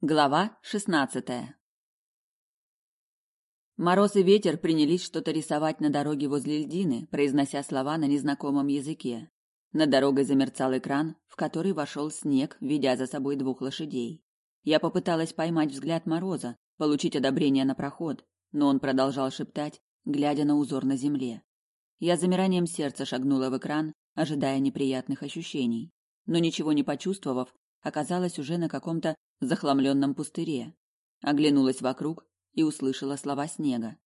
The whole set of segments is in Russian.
Глава шестнадцатая Мороз и ветер принялись что-то рисовать на дороге возле льдины, произнося слова на незнакомом языке. Над дорогой замерцал экран, в который вошел снег, ведя за собой двух лошадей. Я попыталась поймать взгляд Мороза, получить одобрение на проход, но он продолжал шептать, глядя на узор на земле. Я замиранием сердца шагнула в экран, ожидая неприятных ощущений, но ничего не почувствовав, оказалась уже на каком-то захламленном пустыре. Оглянулась вокруг и услышала слова снега.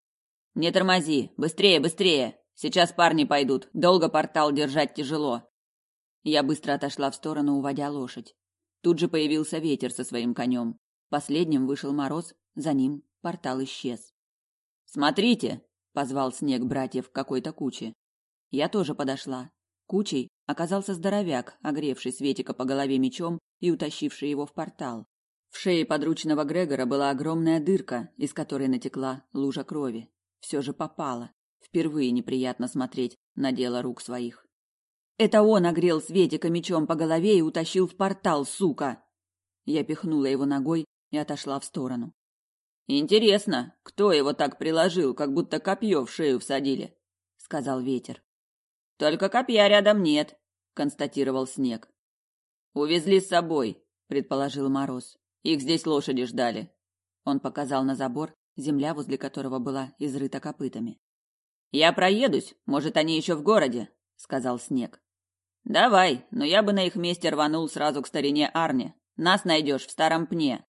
«Не тормози! Быстрее, быстрее! Сейчас парни пойдут! Долго портал держать тяжело!» Я быстро отошла в сторону, уводя лошадь. Тут же появился ветер со своим конем. Последним вышел мороз, за ним портал исчез. «Смотрите!» — позвал снег братьев какой-то куче. Я тоже подошла. Кучей оказался здоровяк, огревший Светика по голове мечом и утащивший его в портал. В шее подручного Грегора была огромная дырка, из которой натекла лужа крови. Все же попало. Впервые неприятно смотреть на дело рук своих. Это он огрел Светика мечом по голове и утащил в портал, сука. Я пихнула его ногой и отошла в сторону. Интересно, кто его так приложил, как будто копье в шею всадили, сказал ветер. Только копья рядом нет, констатировал снег. Увезли с собой, предположил Мороз. Их здесь лошади ждали. Он показал на забор, земля возле которого была изрыта копытами. Я проедусь, может, они еще в городе, сказал Снег. Давай, но я бы на их месте рванул сразу к старине Арне. Нас найдешь в старом пне.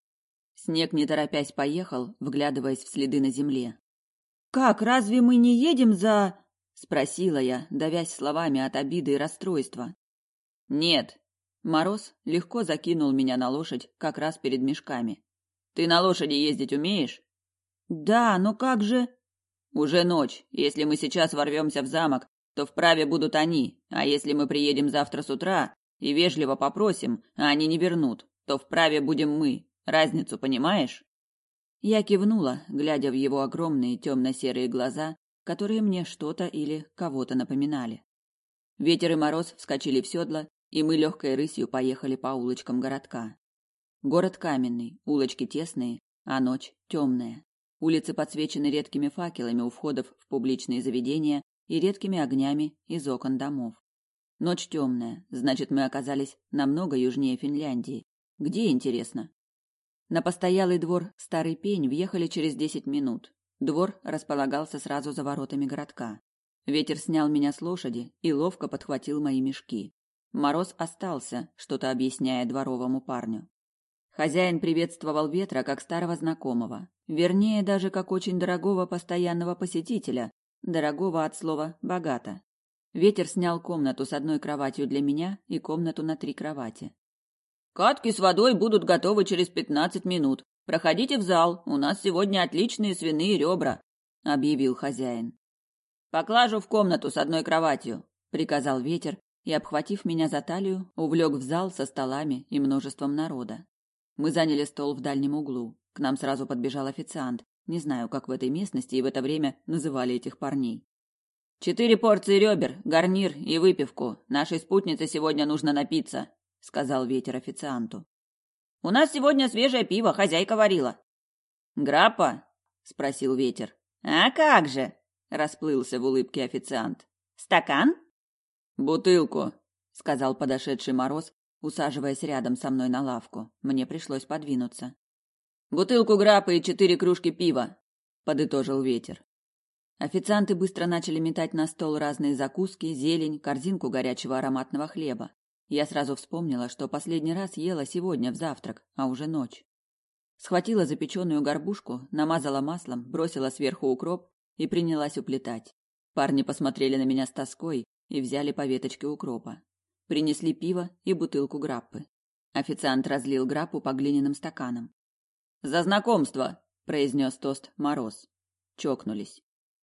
Снег не торопясь поехал, вглядываясь в следы на земле. Как, разве мы не едем за спросила я, давясь словами от обиды и расстройства. Нет. Мороз легко закинул меня на лошадь как раз перед мешками. Ты на лошади ездить умеешь? Да, но как же? Уже ночь. Если мы сейчас ворвемся в замок, то вправе будут они, а если мы приедем завтра с утра и вежливо попросим, а они не вернут, то вправе будем мы. Разницу понимаешь? Я кивнула, глядя в его огромные темно-серые глаза которые мне что-то или кого-то напоминали. Ветер и мороз вскочили в седло, и мы легкой рысью поехали по улочкам городка. Город каменный, улочки тесные, а ночь темная. Улицы подсвечены редкими факелами у входов в публичные заведения и редкими огнями из окон домов. Ночь темная, значит, мы оказались намного южнее Финляндии. Где, интересно? На постоялый двор Старый Пень въехали через десять минут, Двор располагался сразу за воротами городка. Ветер снял меня с лошади и ловко подхватил мои мешки. Мороз остался, что-то объясняя дворовому парню. Хозяин приветствовал ветра как старого знакомого, вернее, даже как очень дорогого постоянного посетителя, дорогого от слова «богато». Ветер снял комнату с одной кроватью для меня и комнату на три кровати. «Катки с водой будут готовы через пятнадцать минут. Проходите в зал, у нас сегодня отличные свиные ребра», — объявил хозяин. «Поклажу в комнату с одной кроватью», — приказал ветер и, обхватив меня за талию, увлек в зал со столами и множеством народа. Мы заняли стол в дальнем углу. К нам сразу подбежал официант. Не знаю, как в этой местности и в это время называли этих парней. «Четыре порции ребер, гарнир и выпивку. Нашей спутнице сегодня нужно напиться», — сказал ветер официанту. У нас сегодня свежее пиво, хозяйка варила. Граппа? спросил ветер. А как же? расплылся в улыбке официант. Стакан? Бутылку, сказал подошедший Мороз, усаживаясь рядом со мной на лавку. Мне пришлось подвинуться. Бутылку граппы и четыре кружки пива, подытожил ветер. Официанты быстро начали метать на стол разные закуски, зелень, корзинку горячего ароматного хлеба. Я сразу вспомнила, что последний раз ела сегодня в завтрак, а уже ночь. Схватила запеченную горбушку, намазала маслом, бросила сверху укроп и принялась уплетать. Парни посмотрели на меня с тоской и взяли по веточке укропа. Принесли пиво и бутылку граппы. Официант разлил граппу по глиняным стаканам. «За знакомство!» – произнес тост Мороз. Чокнулись.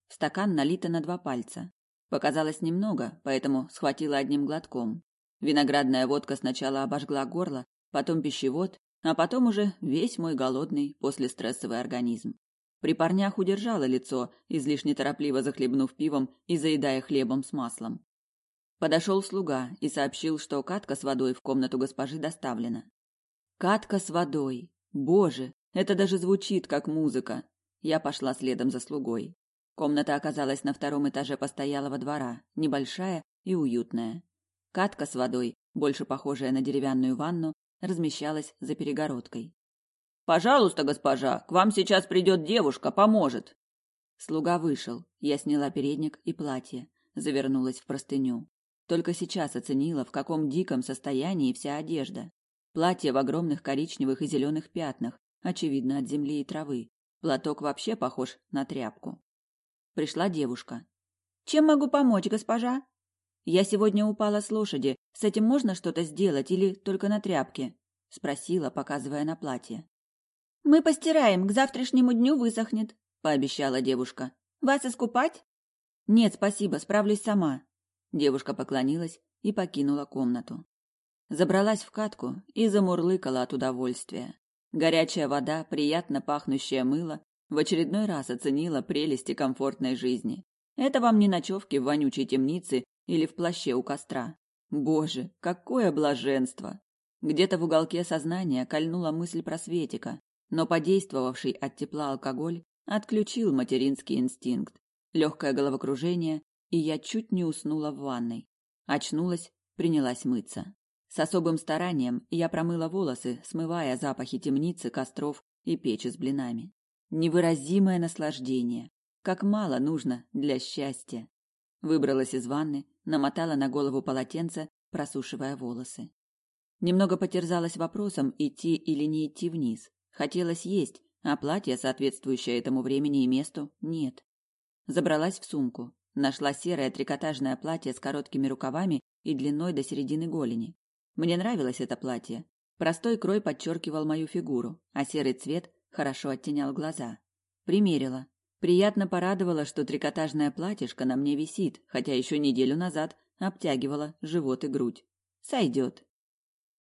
Стакан налито на два пальца. Показалось немного, поэтому схватила одним глотком. Виноградная водка сначала обожгла горло, потом пищевод, а потом уже весь мой голодный послестрессовый организм. При парнях удержала лицо, излишне торопливо захлебнув пивом и заедая хлебом с маслом. Подошел слуга и сообщил, что катка с водой в комнату госпожи доставлена. Катка с водой. Боже, это даже звучит как музыка. Я пошла следом за слугой. Комната оказалась на втором этаже постоялого двора, небольшая и уютная. Катка с водой, больше похожая на деревянную ванну, размещалась за перегородкой. «Пожалуйста, госпожа, к вам сейчас придет девушка, поможет!» Слуга вышел. Я сняла передник и платье, завернулась в простыню. Только сейчас оценила, в каком диком состоянии вся одежда. Платье в огромных коричневых и зеленых пятнах, очевидно, от земли и травы. Платок вообще похож на тряпку. Пришла девушка. «Чем могу помочь, госпожа?» «Я сегодня упала с лошади. С этим можно что-то сделать или только на тряпке?» Спросила, показывая на платье. «Мы постираем, к завтрашнему дню высохнет», — пообещала девушка. «Вас искупать?» «Нет, спасибо, справлюсь сама». Девушка поклонилась и покинула комнату. Забралась в катку и замурлыкала от удовольствия. Горячая вода, приятно пахнущее мыло в очередной раз оценила прелести комфортной жизни. Это вам не ночевки в вонючей темнице или в плаще у костра. Боже, какое блаженство! Где-то в уголке сознания кольнула мысль про Светика, но подействовавший от тепла алкоголь отключил материнский инстинкт. Легкое головокружение, и я чуть не уснула в ванной. Очнулась, принялась мыться. С особым старанием я промыла волосы, смывая запахи темницы, костров и печи с блинами. Невыразимое наслаждение. Как мало нужно для счастья. Выбралась из ванны, намотала на голову полотенце, просушивая волосы. Немного потерзалась вопросом, идти или не идти вниз. Хотелось есть, а платья, соответствующее этому времени и месту, нет. Забралась в сумку. Нашла серое трикотажное платье с короткими рукавами и длиной до середины голени. Мне нравилось это платье. Простой крой подчеркивал мою фигуру, а серый цвет хорошо оттенял глаза. Примерила. Приятно порадовало, что трикотажное платьишко на мне висит, хотя еще неделю назад обтягивало живот и грудь. Сойдет.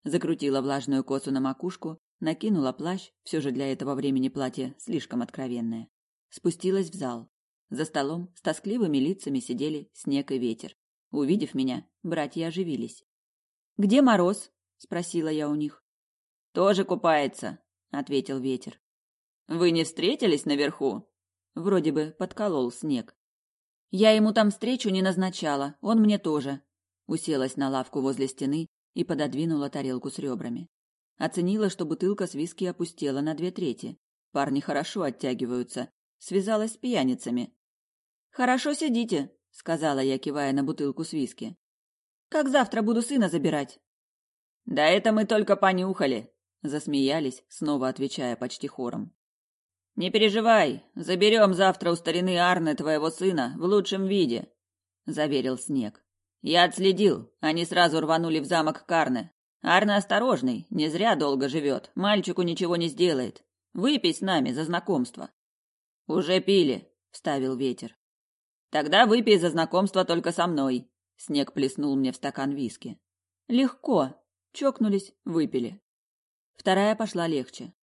Закрутила влажную косу на макушку, накинула плащ, все же для этого времени платье слишком откровенное. Спустилась в зал. За столом с тоскливыми лицами сидели снег и ветер. Увидев меня, братья оживились. Где Мороз? спросила я у них. Тоже купается, ответил ветер. Вы не встретились наверху? Вроде бы подколол снег. Я ему там встречу не назначала, он мне тоже. Уселась на лавку возле стены и пододвинула тарелку с ребрами. Оценила, что бутылка с виски опустела на две трети. Парни хорошо оттягиваются. Связалась с пьяницами. Хорошо сидите, сказала я, кивая на бутылку с виски. Как завтра буду сына забирать? Да это мы только понюхали, засмеялись, снова отвечая почти хором. Не переживай, заберем завтра у старины Арны твоего сына в лучшем виде, заверил Снег. Я отследил, они сразу рванули в замок Карны. Арна осторожный, не зря долго живет, мальчику ничего не сделает. Выпей с нами за знакомство. Уже пили, вставил ветер. Тогда выпей за знакомство только со мной, Снег плеснул мне в стакан виски. Легко. Чокнулись, выпили. Вторая пошла легче.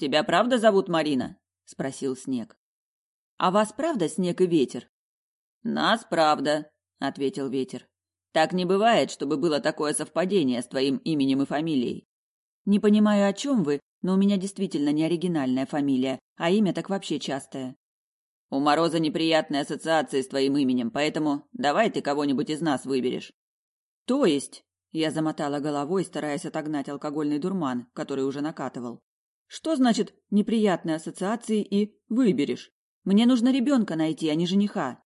Тебя правда зовут Марина? спросил Снег. А вас правда Снег и Ветер? Нас правда, ответил Ветер. Так не бывает, чтобы было такое совпадение с твоим именем и фамилией. Не понимаю, о чем вы, но у меня действительно не оригинальная фамилия, а имя так вообще частое. У Мороза неприятные ассоциации с твоим именем, поэтому давай ты кого-нибудь из нас выберешь. То есть, я замотала головой, стараясь отогнать алкогольный дурман, который уже накатывал. Что значит неприятные ассоциации и выберешь? Мне нужно ребенка найти, а не жениха.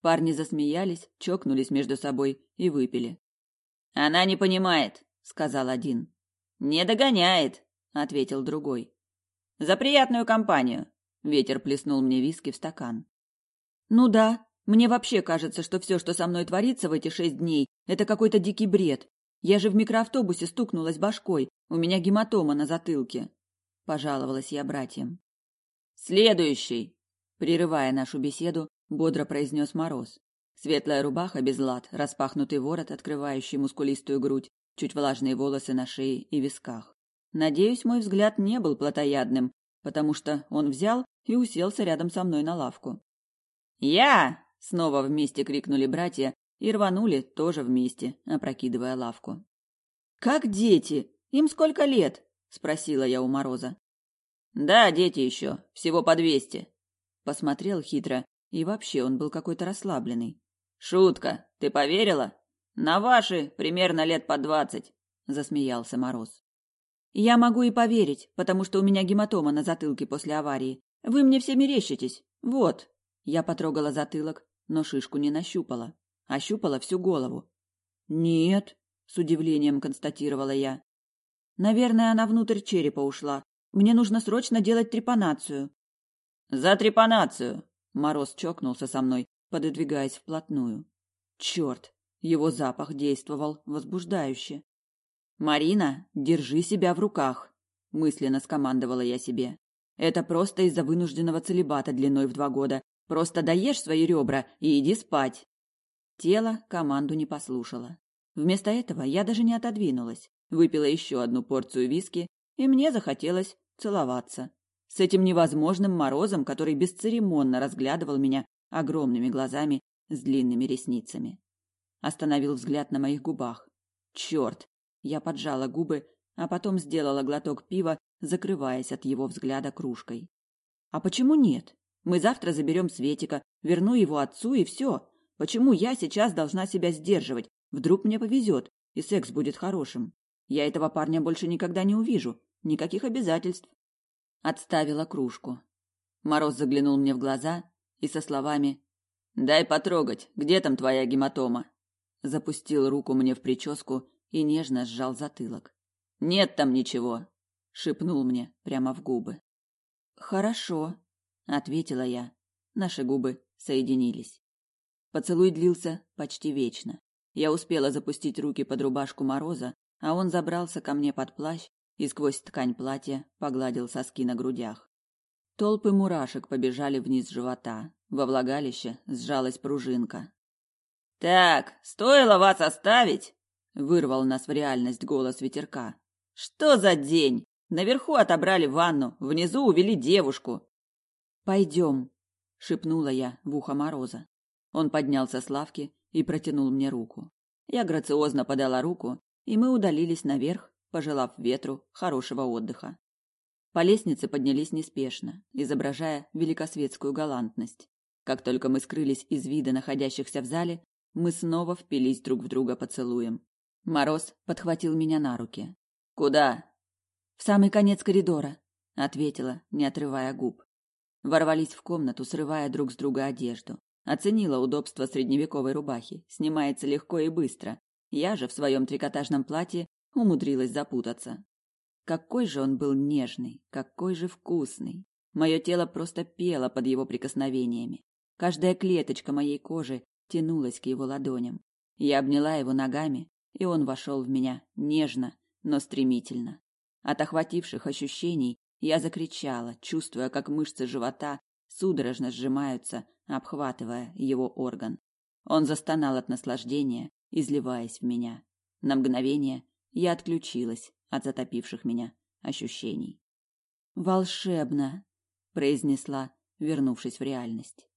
Парни засмеялись, чокнулись между собой и выпили. Она не понимает, сказал один. Не догоняет, ответил другой. За приятную компанию. Ветер плеснул мне виски в стакан. Ну да, мне вообще кажется, что все, что со мной творится в эти шесть дней, это какой-то дикий бред. Я же в микроавтобусе стукнулась башкой, у меня гематома на затылке. Пожаловалась я братьям. Следующий, прерывая нашу беседу, бодро произнес Мороз. Светлая рубаха без лад, распахнутый ворот, открывающий мускулистую грудь, чуть влажные волосы на шее и висках. Надеюсь, мой взгляд не был плотоядным, потому что он взял и уселся рядом со мной на лавку. «Я!» — снова вместе крикнули братья и рванули тоже вместе, опрокидывая лавку. «Как дети! Им сколько лет?» Спросила я у Мороза. Да, дети еще, всего по двести. Посмотрел хитро, и вообще он был какой-то расслабленный. Шутка, ты поверила? На ваши примерно лет по двадцать, засмеялся Мороз. Я могу и поверить, потому что у меня гематома на затылке после аварии. Вы мне все мерещитесь. Вот. Я потрогала затылок, но шишку не нащупала. Ощупала всю голову. Нет, с удивлением констатировала я. Наверное, она внутрь черепа ушла. Мне нужно срочно делать трепанацию. За трепанацию. Мороз чокнулся со мной, пододвигаясь вплотную. Черт, его запах действовал возбуждающе. Марина, держи себя в руках, мысленно скомандовала я себе. Это просто из-за вынужденного целибата длиной в два года. Просто доешь свои ребра и иди спать. Тело команду не послушало. Вместо этого я даже не отодвинулась, выпила еще одну порцию виски, и мне захотелось целоваться. С этим невозможным морозом, который бесцеремонно разглядывал меня огромными глазами с длинными ресницами. Остановил взгляд на моих губах. Черт! Я поджала губы, а потом сделала глоток пива, закрываясь от его взгляда кружкой. А почему нет? Мы завтра заберем Светика, верну его отцу и все. Почему я сейчас должна себя сдерживать? Вдруг мне повезет, и секс будет хорошим. Я этого парня больше никогда не увижу. Никаких обязательств. Отставила кружку. Мороз заглянул мне в глаза и со словами «Дай потрогать, где там твоя гематома?» Запустил руку мне в прическу и нежно сжал затылок. «Нет там ничего», — шепнул мне прямо в губы. «Хорошо», — ответила я. Наши губы соединились. Поцелуй длился почти вечно. Я успела запустить руки под рубашку Мороза, а он забрался ко мне под плащ и сквозь ткань платья погладил соски на грудях. Толпы мурашек побежали вниз живота. Во влагалище сжалась пружинка. «Так, стоило вас оставить!» — вырвал нас в реальность голос ветерка. «Что за день? Наверху отобрали ванну, внизу увели девушку». «Пойдем», — шепнула я в ухо Мороза. Он поднялся с лавки и протянул мне руку. Я грациозно подала руку, и мы удалились наверх, пожелав ветру хорошего отдыха. По лестнице поднялись неспешно, изображая великосветскую галантность. Как только мы скрылись из вида находящихся в зале, мы снова впились друг в друга поцелуем. Мороз подхватил меня на руки. «Куда?» «В самый конец коридора», — ответила, не отрывая губ. Ворвались в комнату, срывая друг с друга одежду. Оценила удобство средневековой рубахи. Снимается легко и быстро. Я же в своем трикотажном платье умудрилась запутаться. Какой же он был нежный, какой же вкусный. Мое тело просто пело под его прикосновениями. Каждая клеточка моей кожи тянулась к его ладоням. Я обняла его ногами, и он вошел в меня нежно, но стремительно. От охвативших ощущений я закричала, чувствуя, как мышцы живота судорожно сжимаются, обхватывая его орган. Он застонал от наслаждения, изливаясь в меня. На мгновение я отключилась от затопивших меня ощущений. «Волшебно!» – произнесла, вернувшись в реальность.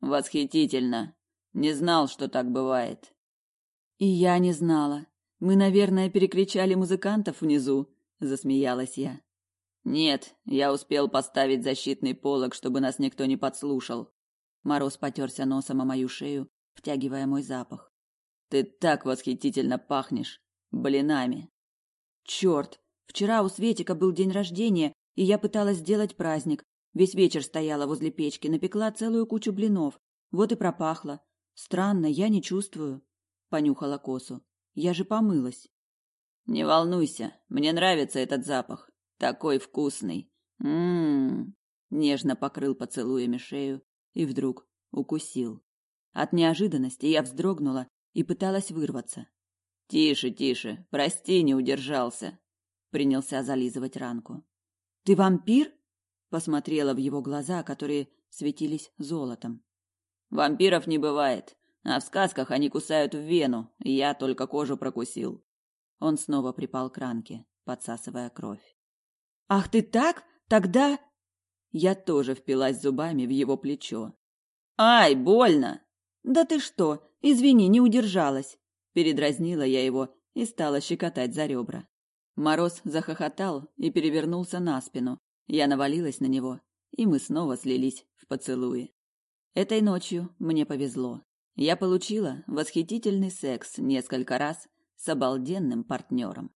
«Восхитительно! Не знал, что так бывает!» «И я не знала. Мы, наверное, перекричали музыкантов внизу», – засмеялась я. «Нет, я успел поставить защитный полог, чтобы нас никто не подслушал». Мороз потерся носом о мою шею, втягивая мой запах. «Ты так восхитительно пахнешь!» блинами. Черт! Вчера у Светика был день рождения, и я пыталась сделать праздник. Весь вечер стояла возле печки, напекла целую кучу блинов. Вот и пропахло. Странно, я не чувствую. Понюхала косу. Я же помылась. Не волнуйся, мне нравится этот запах. Такой вкусный. Мм. Нежно покрыл поцелуями шею и вдруг укусил. От неожиданности я вздрогнула и пыталась вырваться. Тише, тише, прости, не удержался. Принялся зализывать ранку. Ты вампир? Посмотрела в его глаза, которые светились золотом. Вампиров не бывает, а в сказках они кусают в вену, и я только кожу прокусил. Он снова припал к ранке, подсасывая кровь. Ах ты так? Тогда я тоже впилась зубами в его плечо. Ай, больно. Да ты что? Извини, не удержалась. Передразнила я его и стала щекотать за ребра. Мороз захохотал и перевернулся на спину. Я навалилась на него, и мы снова слились в поцелуи. Этой ночью мне повезло. Я получила восхитительный секс несколько раз с обалденным партнером.